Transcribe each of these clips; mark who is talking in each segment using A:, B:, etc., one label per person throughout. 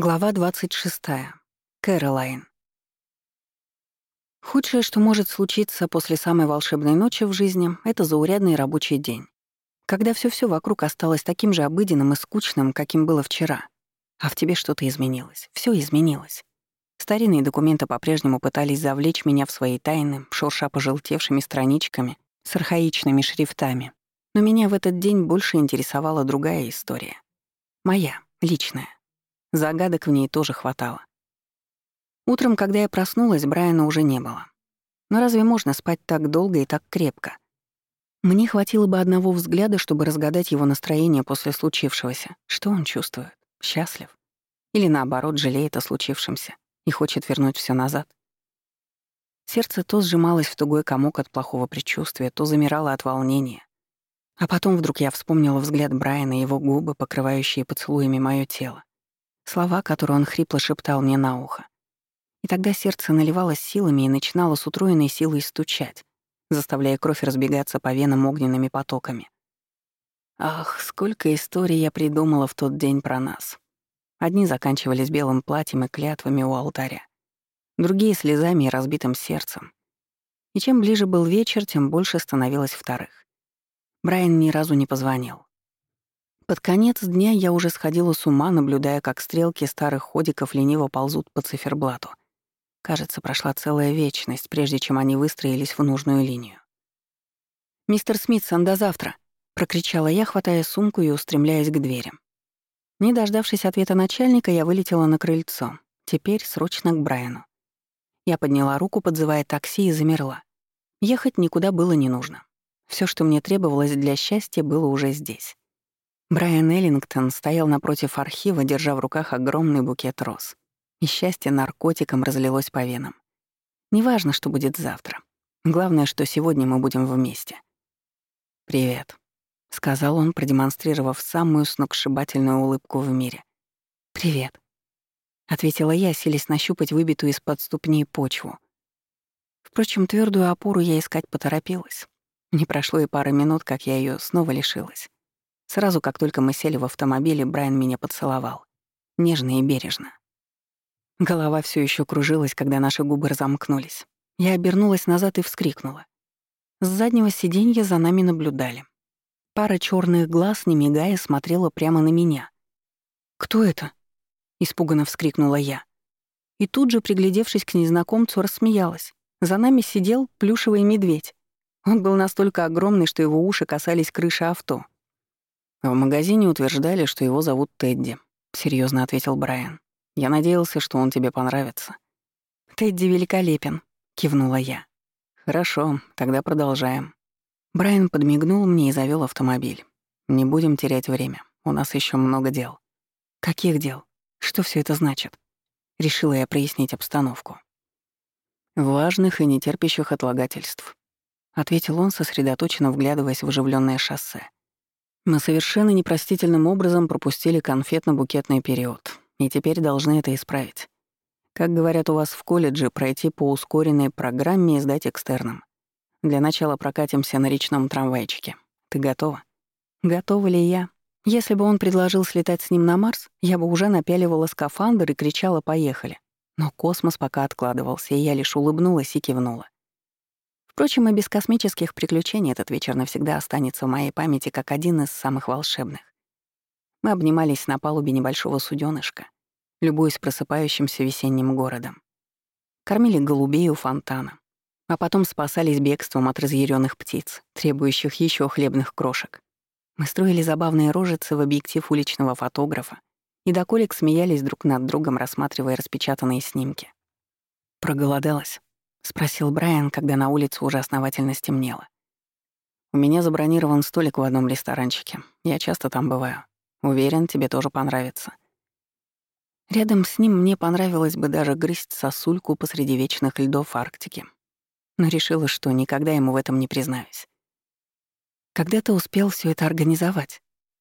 A: Глава 26. Кэролайн. Худшее, что может случиться после самой волшебной ночи в жизни, это заурядный рабочий день. Когда все все вокруг осталось таким же обыденным и скучным, каким было вчера. А в тебе что-то изменилось. Все изменилось. Старинные документы по-прежнему пытались завлечь меня в свои тайны, шурша пожелтевшими страничками с архаичными шрифтами. Но меня в этот день больше интересовала другая история. Моя, личная. Загадок в ней тоже хватало. Утром, когда я проснулась, Брайана уже не было. Но разве можно спать так долго и так крепко? Мне хватило бы одного взгляда, чтобы разгадать его настроение после случившегося. Что он чувствует? Счастлив? Или наоборот, жалеет о случившемся и хочет вернуть все назад? Сердце то сжималось в тугой комок от плохого предчувствия, то замирало от волнения. А потом вдруг я вспомнила взгляд Брайана и его губы, покрывающие поцелуями моё тело слова, которые он хрипло шептал мне на ухо. И тогда сердце наливалось силами и начинало с утроенной силой стучать, заставляя кровь разбегаться по венам огненными потоками. Ах, сколько историй я придумала в тот день про нас. Одни заканчивались белым платьем и клятвами у алтаря, другие — слезами и разбитым сердцем. И чем ближе был вечер, тем больше становилось вторых. Брайан ни разу не позвонил. Под конец дня я уже сходила с ума, наблюдая, как стрелки старых ходиков лениво ползут по циферблату. Кажется, прошла целая вечность, прежде чем они выстроились в нужную линию. «Мистер Смитсон, до завтра!» — прокричала я, хватая сумку и устремляясь к дверям. Не дождавшись ответа начальника, я вылетела на крыльцо. Теперь срочно к Брайану. Я подняла руку, подзывая такси, и замерла. Ехать никуда было не нужно. Все, что мне требовалось для счастья, было уже здесь. Брайан Эллингтон стоял напротив архива, держа в руках огромный букет роз. И счастье наркотиком разлилось по венам. Неважно, что будет завтра. Главное, что сегодня мы будем вместе. «Привет», — сказал он, продемонстрировав самую сногсшибательную улыбку в мире. «Привет», — ответила я, селись нащупать выбитую из-под ступней почву. Впрочем, твердую опору я искать поторопилась. Не прошло и пары минут, как я ее снова лишилась. Сразу, как только мы сели в автомобиле, Брайан меня поцеловал. Нежно и бережно. Голова все еще кружилась, когда наши губы разомкнулись. Я обернулась назад и вскрикнула. С заднего сиденья за нами наблюдали. Пара черных глаз, не мигая, смотрела прямо на меня. «Кто это?» — испуганно вскрикнула я. И тут же, приглядевшись к незнакомцу, рассмеялась. За нами сидел плюшевый медведь. Он был настолько огромный, что его уши касались крыши авто. В магазине утверждали, что его зовут Тедди, серьезно ответил Брайан. Я надеялся, что он тебе понравится. Тедди великолепен, кивнула я. Хорошо, тогда продолжаем. Брайан подмигнул мне и завел автомобиль. Не будем терять время. У нас еще много дел. Каких дел? Что все это значит? Решила я прояснить обстановку. Важных и нетерпящих отлагательств, ответил он, сосредоточенно вглядываясь в оживленное шоссе. Мы совершенно непростительным образом пропустили конфетно-букетный период, и теперь должны это исправить. Как говорят у вас в колледже, пройти по ускоренной программе и сдать экстерном. Для начала прокатимся на речном трамвайчике. Ты готова? Готова ли я? Если бы он предложил слетать с ним на Марс, я бы уже напяливала скафандр и кричала «поехали». Но космос пока откладывался, и я лишь улыбнулась и кивнула. Впрочем, и без космических приключений этот вечер навсегда останется в моей памяти как один из самых волшебных. Мы обнимались на палубе небольшого суденышка, любуясь просыпающимся весенним городом. Кормили голубей у фонтана, а потом спасались бегством от разъяренных птиц, требующих еще хлебных крошек. Мы строили забавные рожицы в объектив уличного фотографа и до колик смеялись друг над другом, рассматривая распечатанные снимки. Проголодалась. — спросил Брайан, когда на улице уже основательно стемнело. «У меня забронирован столик в одном ресторанчике. Я часто там бываю. Уверен, тебе тоже понравится». Рядом с ним мне понравилось бы даже грызть сосульку посреди вечных льдов Арктики. Но решила, что никогда ему в этом не признаюсь. «Когда ты успел все это организовать?»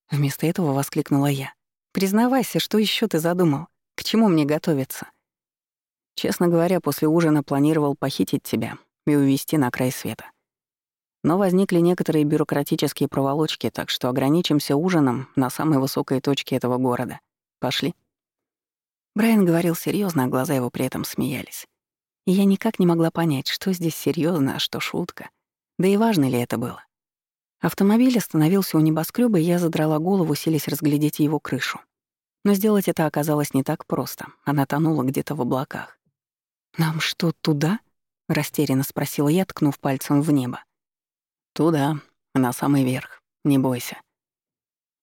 A: Вместо этого воскликнула я. «Признавайся, что еще ты задумал? К чему мне готовиться?» Честно говоря, после ужина планировал похитить тебя и увезти на край света. Но возникли некоторые бюрократические проволочки, так что ограничимся ужином на самой высокой точке этого города. Пошли. Брайан говорил серьезно, а глаза его при этом смеялись. И я никак не могла понять, что здесь серьезно, а что шутка. Да и важно ли это было. Автомобиль остановился у небоскреба, и я задрала голову, селись разглядеть его крышу. Но сделать это оказалось не так просто. Она тонула где-то в облаках. «Нам что, туда?» — растерянно спросила я, ткнув пальцем в небо. «Туда, на самый верх. Не бойся».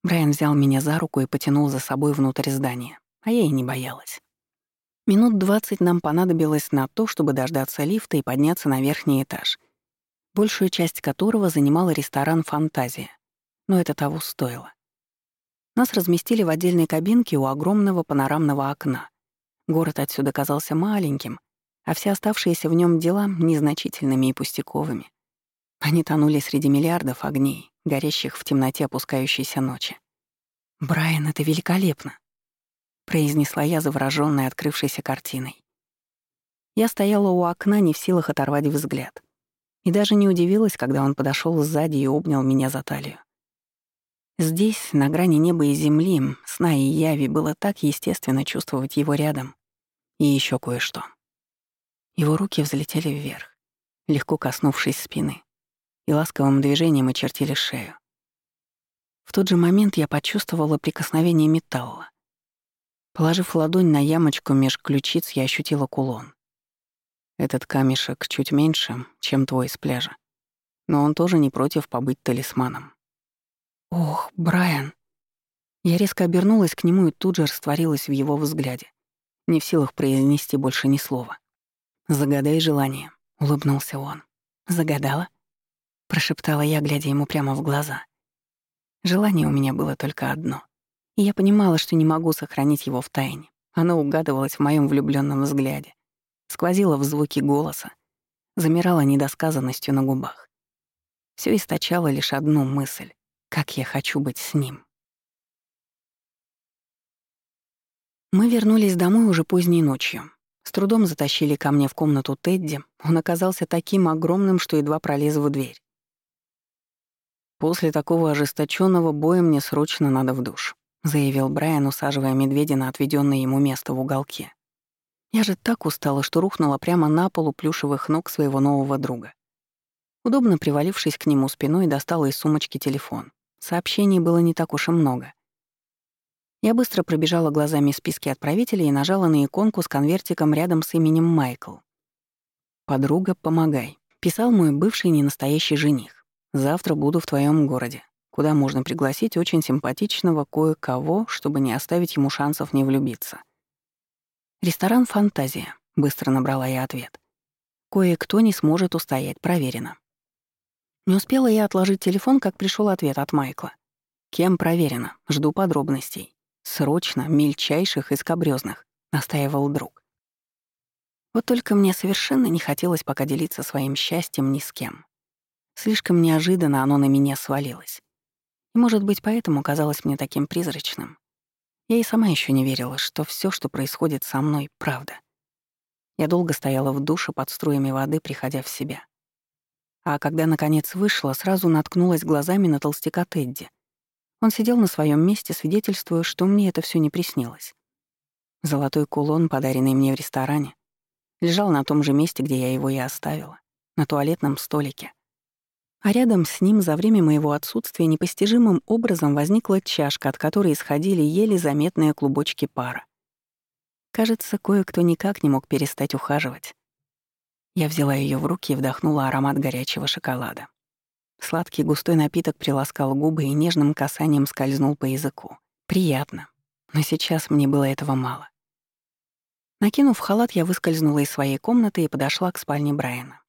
A: Брайан взял меня за руку и потянул за собой внутрь здания а я и не боялась. Минут двадцать нам понадобилось на то, чтобы дождаться лифта и подняться на верхний этаж, большую часть которого занимал ресторан «Фантазия». Но это того стоило. Нас разместили в отдельной кабинке у огромного панорамного окна. Город отсюда казался маленьким, а все оставшиеся в нем дела — незначительными и пустяковыми. Они тонули среди миллиардов огней, горящих в темноте опускающейся ночи. «Брайан, это великолепно!» — произнесла я, заворожённая открывшейся картиной. Я стояла у окна, не в силах оторвать взгляд. И даже не удивилась, когда он подошёл сзади и обнял меня за талию. Здесь, на грани неба и земли, сна и яви, было так естественно чувствовать его рядом. И ещё кое-что. Его руки взлетели вверх, легко коснувшись спины, и ласковым движением очертили шею. В тот же момент я почувствовала прикосновение металла. Положив ладонь на ямочку меж ключиц, я ощутила кулон. Этот камешек чуть меньше, чем твой с пляжа. Но он тоже не против побыть талисманом. «Ох, Брайан!» Я резко обернулась к нему и тут же растворилась в его взгляде, не в силах произнести больше ни слова. «Загадай желание», — улыбнулся он. «Загадала?» — прошептала я, глядя ему прямо в глаза. Желание у меня было только одно — и я понимала, что не могу сохранить его в тайне. Оно угадывалось в моем влюбленном взгляде, сквозило в звуке голоса, замирало недосказанностью на губах. Все источало лишь одну мысль — как я хочу быть с ним. Мы вернулись домой уже поздней ночью. С трудом затащили ко мне в комнату Тедди. Он оказался таким огромным, что едва пролез в дверь. После такого ожесточенного боя мне срочно надо в душ заявил Брайан, усаживая медведя на отведенное ему место в уголке. Я же так устала, что рухнула прямо на полу плюшевых ног своего нового друга. Удобно привалившись к нему спиной, достала из сумочки телефон. Сообщений было не так уж и много. Я быстро пробежала глазами списки отправителей и нажала на иконку с конвертиком рядом с именем Майкл. «Подруга, помогай», — писал мой бывший ненастоящий жених. «Завтра буду в твоем городе куда можно пригласить очень симпатичного кое-кого, чтобы не оставить ему шансов не влюбиться. «Ресторан «Фантазия», — быстро набрала я ответ. «Кое-кто не сможет устоять, проверено». Не успела я отложить телефон, как пришел ответ от Майкла. «Кем проверено? Жду подробностей. Срочно, мельчайших и скобрёзных», — настаивал друг. Вот только мне совершенно не хотелось пока делиться своим счастьем ни с кем. Слишком неожиданно оно на меня свалилось. И, может быть, поэтому казалось мне таким призрачным. Я и сама еще не верила, что все, что происходит со мной, — правда. Я долго стояла в душе под струями воды, приходя в себя. А когда, наконец, вышла, сразу наткнулась глазами на толстяка Тедди. Он сидел на своем месте, свидетельствуя, что мне это все не приснилось. Золотой кулон, подаренный мне в ресторане, лежал на том же месте, где я его и оставила, на туалетном столике — а рядом с ним за время моего отсутствия непостижимым образом возникла чашка, от которой исходили еле заметные клубочки пара. Кажется, кое-кто никак не мог перестать ухаживать. Я взяла ее в руки и вдохнула аромат горячего шоколада. Сладкий густой напиток приласкал губы и нежным касанием скользнул по языку. Приятно. Но сейчас мне было этого мало. Накинув халат, я выскользнула из своей комнаты и подошла к спальне Брайана.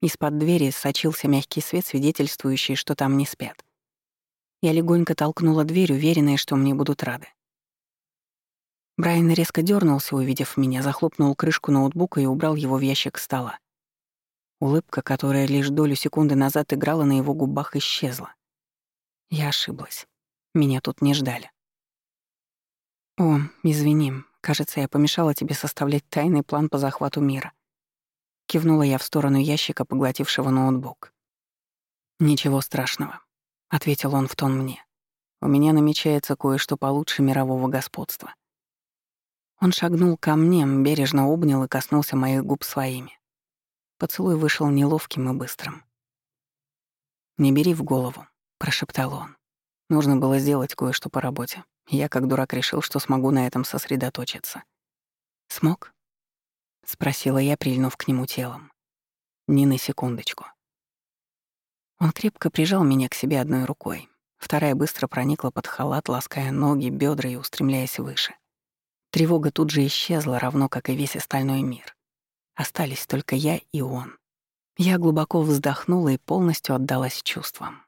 A: Из-под двери сочился мягкий свет, свидетельствующий, что там не спят. Я легонько толкнула дверь, уверенная, что мне будут рады. Брайан резко дернулся, увидев меня, захлопнул крышку ноутбука и убрал его в ящик стола. Улыбка, которая лишь долю секунды назад играла на его губах, исчезла. Я ошиблась. Меня тут не ждали. «О, извини, кажется, я помешала тебе составлять тайный план по захвату мира», Кивнула я в сторону ящика, поглотившего ноутбук. «Ничего страшного», — ответил он в тон мне. «У меня намечается кое-что получше мирового господства». Он шагнул ко мне, бережно обнял и коснулся моих губ своими. Поцелуй вышел неловким и быстрым. «Не бери в голову», — прошептал он. «Нужно было сделать кое-что по работе. Я, как дурак, решил, что смогу на этом сосредоточиться». «Смог?» — спросила я, прильнув к нему телом. Ни на секундочку. Он крепко прижал меня к себе одной рукой. Вторая быстро проникла под халат, лаская ноги, бедра и устремляясь выше. Тревога тут же исчезла, равно как и весь остальной мир. Остались только я и он. Я глубоко вздохнула и полностью отдалась чувствам.